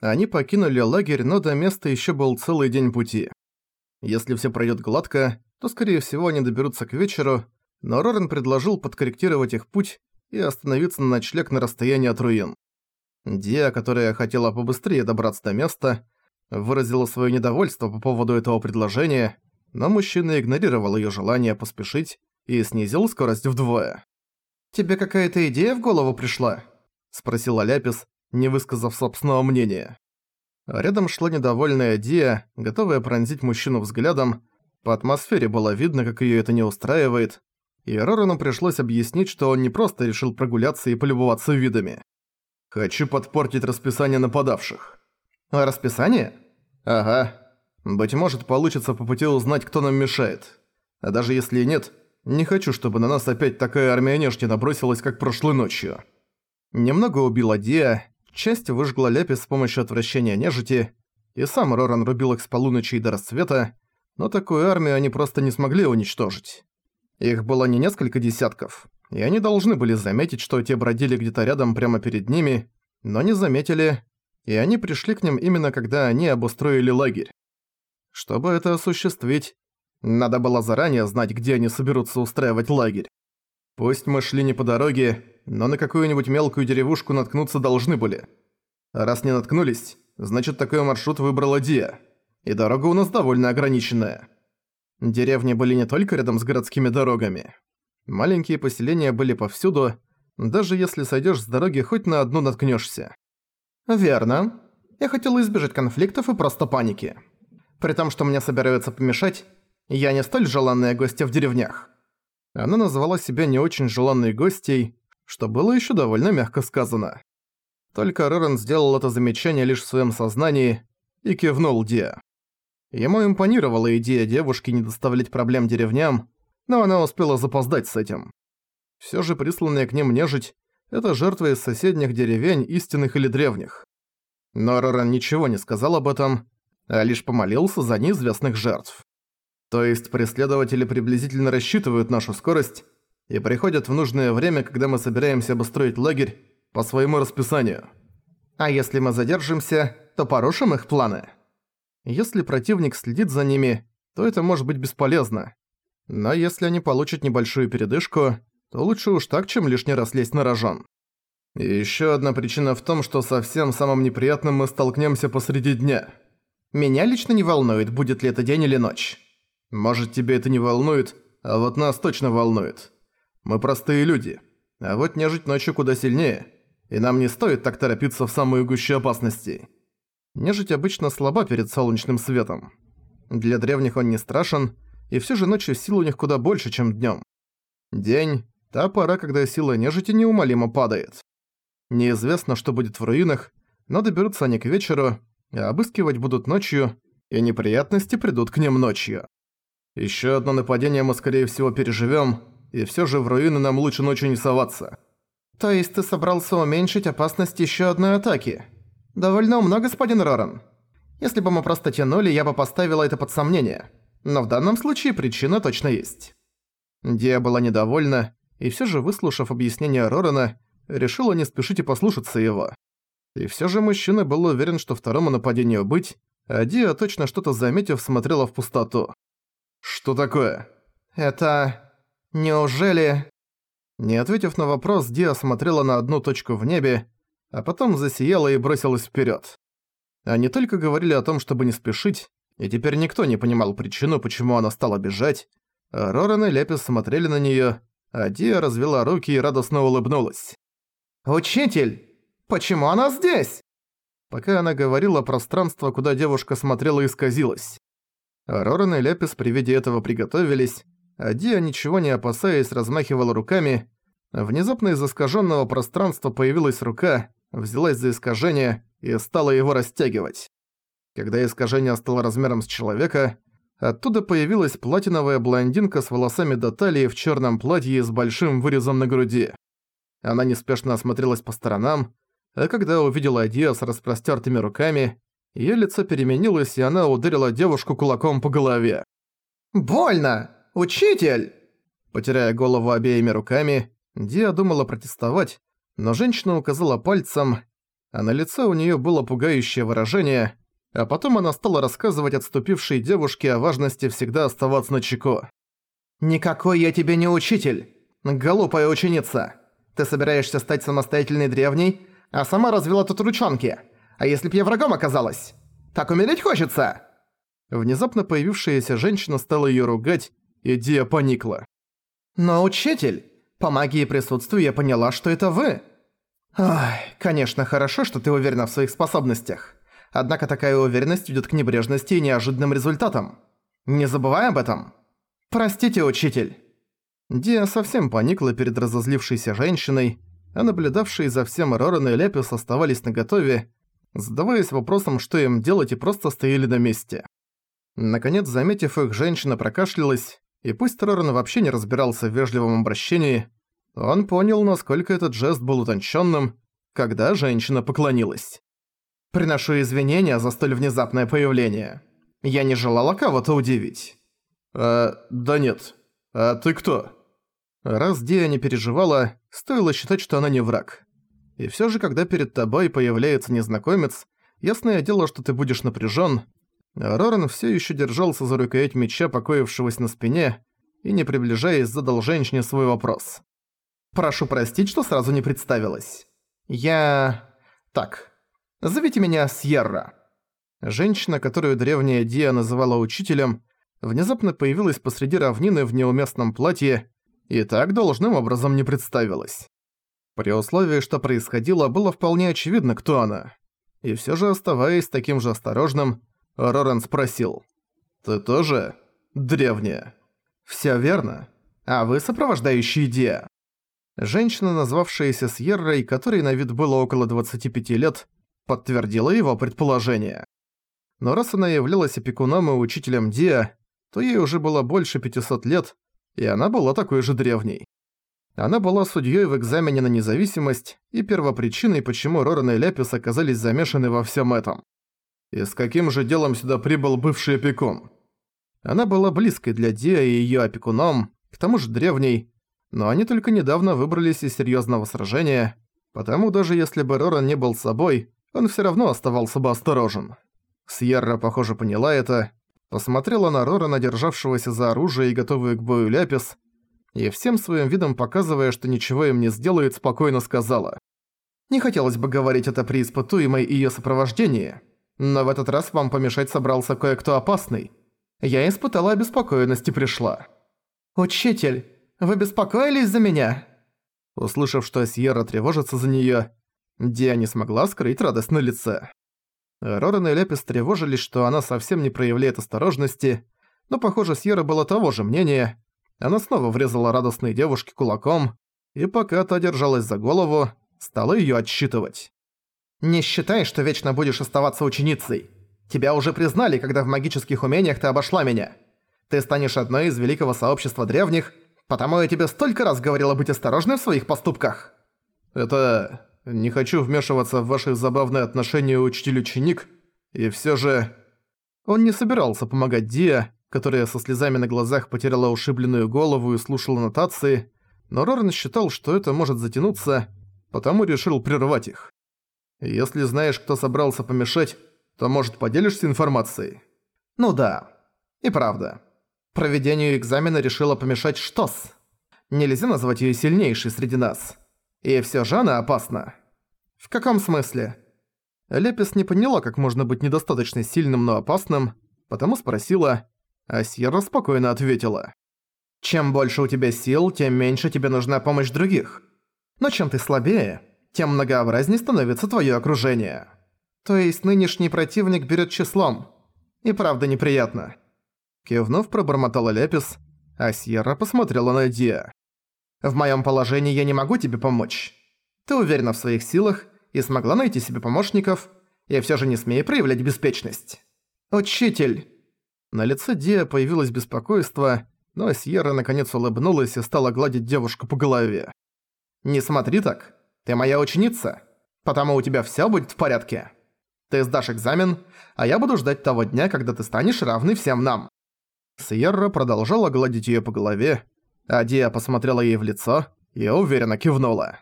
Они покинули лагерь, но до места еще был целый день пути. Если все пройдет гладко, то, скорее всего, они доберутся к вечеру, но Рорен предложил подкорректировать их путь и остановиться на ночлег на расстоянии от руин. Диа, которая хотела побыстрее добраться до места, выразила свое недовольство по поводу этого предложения, но мужчина игнорировал ее желание поспешить и снизил скорость вдвое. «Тебе какая-то идея в голову пришла?» – спросила Ляпис, не высказав собственного мнения. Рядом шла недовольная Диа, готовая пронзить мужчину взглядом. По атмосфере было видно, как её это не устраивает, и Рорану пришлось объяснить, что он не просто решил прогуляться и полюбоваться видами. «Хочу подпортить расписание нападавших». «А расписание?» «Ага. Быть может, получится по пути узнать, кто нам мешает. А даже если и нет, не хочу, чтобы на нас опять такая армия нежти набросилась, как прошлой ночью». Немного убила Диа, часть выжгла Ляпис с помощью отвращения нежити, и сам Роран рубил их с полуночи и до рассвета, но такую армию они просто не смогли уничтожить. Их было не несколько десятков, и они должны были заметить, что те бродили где-то рядом прямо перед ними, но не заметили, и они пришли к ним именно когда они обустроили лагерь. Чтобы это осуществить, надо было заранее знать, где они соберутся устраивать лагерь. Пусть мы шли не по дороге, но на какую-нибудь мелкую деревушку наткнуться должны были. Раз не наткнулись, значит такой маршрут выбрала Диа. И дорога у нас довольно ограниченная. Деревни были не только рядом с городскими дорогами. Маленькие поселения были повсюду, даже если сойдёшь с дороги, хоть на одну наткнёшься. Верно. Я хотела избежать конфликтов и просто паники. При том, что мне собираются помешать, я не столь желанная гостья в деревнях. Она назвала себя не очень желанной гостьей, что было еще довольно мягко сказано. Только Рорен сделал это замечание лишь в своем сознании и кивнул Диа. Ему импонировала идея девушки не доставлять проблем деревням, но она успела запоздать с этим. Все же присланная к ним нежить – это жертвы из соседних деревень, истинных или древних. Но Роран ничего не сказал об этом, а лишь помолился за неизвестных жертв. То есть преследователи приблизительно рассчитывают нашу скорость и приходят в нужное время, когда мы собираемся обустроить лагерь по своему расписанию. А если мы задержимся, то порушим их планы. Если противник следит за ними, то это может быть бесполезно. Но если они получат небольшую передышку, то лучше уж так, чем лишний раз лезть на рожон. И ещё одна причина в том, что со всем самым неприятным мы столкнемся посреди дня. Меня лично не волнует, будет ли это день или ночь. Может, тебе это не волнует, а вот нас точно волнует. Мы простые люди. А вот нежить ночью куда сильнее. И нам не стоит так торопиться в самую гущу опасностей. Нежить обычно слаба перед солнечным светом. Для древних он не страшен, и все же ночью сил у них куда больше, чем днем. День – та пора, когда сила нежити неумолимо падает. Неизвестно, что будет в руинах, но доберутся они к вечеру, а обыскивать будут ночью, и неприятности придут к ним ночью. Еще одно нападение мы, скорее всего, переживем, и все же в руины нам лучше ночью не соваться. То есть ты собрался уменьшить опасность еще одной атаки? Довольно умно, господин Роран. Если бы мы просто тянули, я бы поставила это под сомнение. Но в данном случае причина точно есть. Дия была недовольна, и все же, выслушав объяснение Рорана, решила не спешить и послушаться его. И все же мужчина был уверен, что второму нападению быть, а Диа, точно что-то заметив, смотрела в пустоту. «Что такое?» «Это...» Неужели...» Не ответив на вопрос, Диа смотрела на одну точку в небе, а потом засияла и бросилась вперед. Они только говорили о том, чтобы не спешить, и теперь никто не понимал причину, почему она стала бежать. Роран и Лепис смотрели на нее, а Диа развела руки и радостно улыбнулась. «Учитель! Почему она здесь?» Пока она говорила, пространство, куда девушка смотрела, исказилось. Роран и Лепис при виде этого приготовились, а Диа, ничего не опасаясь, размахивала руками. Внезапно из искаженного пространства появилась рука, взялась за искажение и стала его растягивать. Когда искажение стало размером с человека, оттуда появилась платиновая блондинка с волосами до талии в черном платье с большим вырезом на груди. Она неспешно осмотрелась по сторонам, а когда увидела Диа с распростертыми руками, ее лицо переменилось, и она ударила девушку кулаком по голове. «Больно!» «Учитель!» Потеряя голову обеими руками, Диа думала протестовать, но женщина указала пальцем, а на лице у неё было пугающее выражение, а потом она стала рассказывать отступившей девушке о важности всегда оставаться на чеку. «Никакой я тебе не учитель, глупая ученица. Ты собираешься стать самостоятельной древней, а сама развела тут ручонки. А если б я врагом оказалась? Так умереть хочется!» Внезапно появившаяся женщина стала её ругать, и Дия поникла. «Но учитель, по магии присутствия я поняла, что это вы!» «Ай, конечно, хорошо, что ты уверена в своих способностях. Однако такая уверенность ведет к небрежности и неожиданным результатам. Не забывай об этом. Простите, учитель». Диа совсем поникла перед разозлившейся женщиной, а наблюдавшие за всем Роран и Лепис оставались наготове, задаваясь вопросом, что им делать и просто стояли на месте. Наконец, заметив их, женщина прокашлялась, и пусть Роран вообще не разбирался в вежливом обращении, он понял, насколько этот жест был утонченным, когда женщина поклонилась. «Приношу извинения за столь внезапное появление. Я не желала кого-то удивить». «А, да нет. А ты кто?» Раз Дия не переживала, стоило считать, что она не враг. И всё же, когда перед тобой появляется незнакомец, ясное дело, что ты будешь напряжён, Роран все еще держался за рукоять меча, покоившегося на спине, и, не приближаясь, задал женщине свой вопрос. «Прошу простить, что сразу не представилась. Я... Так, зовите меня Сьерра». Женщина, которую древняя Диа называла учителем, внезапно появилась посреди равнины в неуместном платье и так должным образом не представилась. При условии, что происходило, было вполне очевидно, кто она. И всё же, оставаясь таким же осторожным, Роран спросил. «Ты тоже древняя?» «Всё верно. А вы сопровождающий Диа?» Женщина, назвавшаяся Сьеррой, которой на вид было около 25 лет, подтвердила его предположение. Но раз она являлась опекуном и учителем Диа, то ей уже было больше 500 лет, и она была такой же древней. Она была судьей в экзамене на независимость и первопричиной, почему Роран и Ляпис оказались замешаны во всем этом. И с каким же делом сюда прибыл бывший опекун? Она была близкой для Диа и её опекуном, к тому же древней, но они только недавно выбрались из серьёзного сражения, потому даже если бы Роран не был собой, он всё равно оставался бы осторожен. Сьерра, похоже, поняла это, посмотрела на Рорана, державшегося за оружие и готовую к бою Ляпис, и всем своим видом показывая, что ничего им не сделает, спокойно сказала. «Не хотелось бы говорить это при испытуемой и её сопровождении, но в этот раз вам помешать собрался кое-кто опасный. Я испытала обеспокоенность и пришла». «Учитель, вы беспокоились за меня?» Услышав, что Сьерра тревожится за неё, Диа не смогла скрыть радость на лице. Роран и Лепис тревожились, что она совсем не проявляет осторожности, но, похоже, Сьерра была того же мнения. Она снова врезала радостной девушке кулаком, и пока та держалась за голову, стала её отсчитывать. Не считай, что вечно будешь оставаться ученицей. Тебя уже признали, когда в магических умениях ты обошла меня. Ты станешь одной из великого сообщества древних, потому я тебе столько раз говорила быть осторожной в своих поступках. Это... Не хочу вмешиваться в ваши забавные отношения учитель-ученик, и всё же... Он не собирался помогать Диа, которая со слезами на глазах потеряла ушибленную голову и слушала нотации, но Роран считал, что это может затянуться, потому решил прервать их. Если знаешь, кто собрался помешать, то, может, поделишься информацией? Ну да. И правда. Проведению экзамена решила помешать Штос. Нельзя назвать её сильнейшей среди нас. И всё же она опасна. В каком смысле? Лепис не поняла, как можно быть недостаточно сильным, но опасным, потому спросила, а Сьерра спокойно ответила. «Чем больше у тебя сил, тем меньше тебе нужна помощь других. Но чем ты слабее, тем многообразнее становится твое окружение. То есть нынешний противник берет числом. И правда неприятно. Кивнув, пробормотала Лепис, а Сьерра посмотрела на Диа. «В моем положении я не могу тебе помочь. Ты уверена в своих силах и смогла найти себе помощников, и все же не смей проявлять беспечность. Учитель!» На лице Диа появилось беспокойство, но Сьерра наконец улыбнулась и стала гладить девушку по голове. «Не смотри так. Ты моя ученица, потому у тебя всё будет в порядке. Ты сдашь экзамен, а я буду ждать того дня, когда ты станешь равной всем нам». Сьерра продолжала гладить её по голове, а Диа посмотрела ей в лицо и уверенно кивнула.